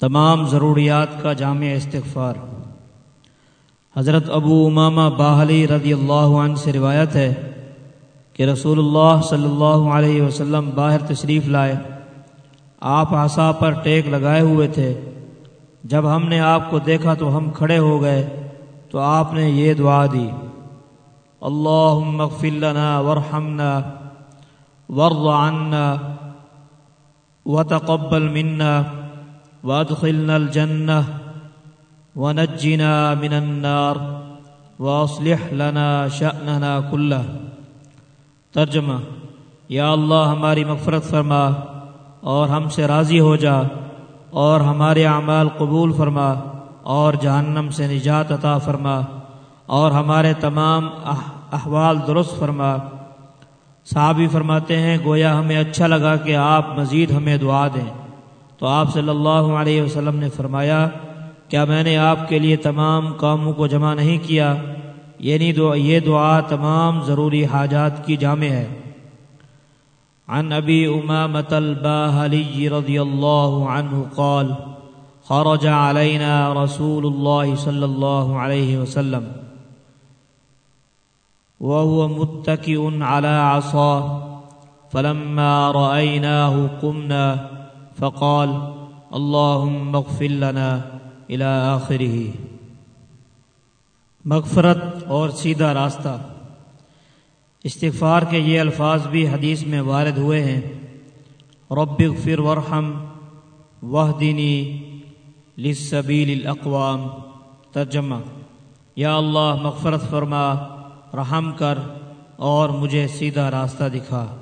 تمام ضروریات کا جامع استغفار۔ حضرت ابو امامہ باہلی رضی اللہ عنہ سے روایت ہے کہ رسول اللہ صلی اللہ علیہ وسلم باہر تشریف لائے۔ آپ آسا پر ٹیک لگائے ہوئے تھے۔ جب ہم نے آپ کو دیکھا تو ہم کھڑے ہو گئے۔ تو آپ نے یہ دعا دی۔ اللہ مغفر لنا ورحمنا ورض عنا وتقبل منا۔ وادخلنا الجنة ونجنا من النار واصلح لنا شأننا كله. ترجمہ، یا اللہ ہماری مغفرت فرما اور ہم سے راضی ہو جا اور ہمارے اعمال قبول فرما اور جہنم سے نجات عطا فرما اور ہمارے تمام احوال درست فرما۔ صحابی فرماتے ہیں، گویا ہمیں اچھا لگا کہ آپ مزید ہمیں دعا دیں۔ تو آپ صلی اللہ علیہ وسلم نے فرمایا، کیا میں نے آپ کے لیے تمام کاموں کو جمع نہیں کیا؟ یعنی دعا یہ دعا تمام ضروری حاجات کی جامع ہے۔ عن ابی امامت الباہلی رضی اللہ عنہ قال، خرج علينا رسول الله صلى الله عليه وسلم۔ وهو متكئ على عصاه فلما رأيناه قمنا فقال، اللهم اغفر لنا الى آخره. مغفرت اور سیدھا راستہ۔ استغفار کے یہ الفاظ بھی حدیث میں وارد ہوئے ہیں۔ رب اغفر ورحم وحدنی لسبیل الاقوام۔ ترجمہ، یا اللہ مغفرت فرما، رحم کر اور مجھے سیدھا راستہ دکھا۔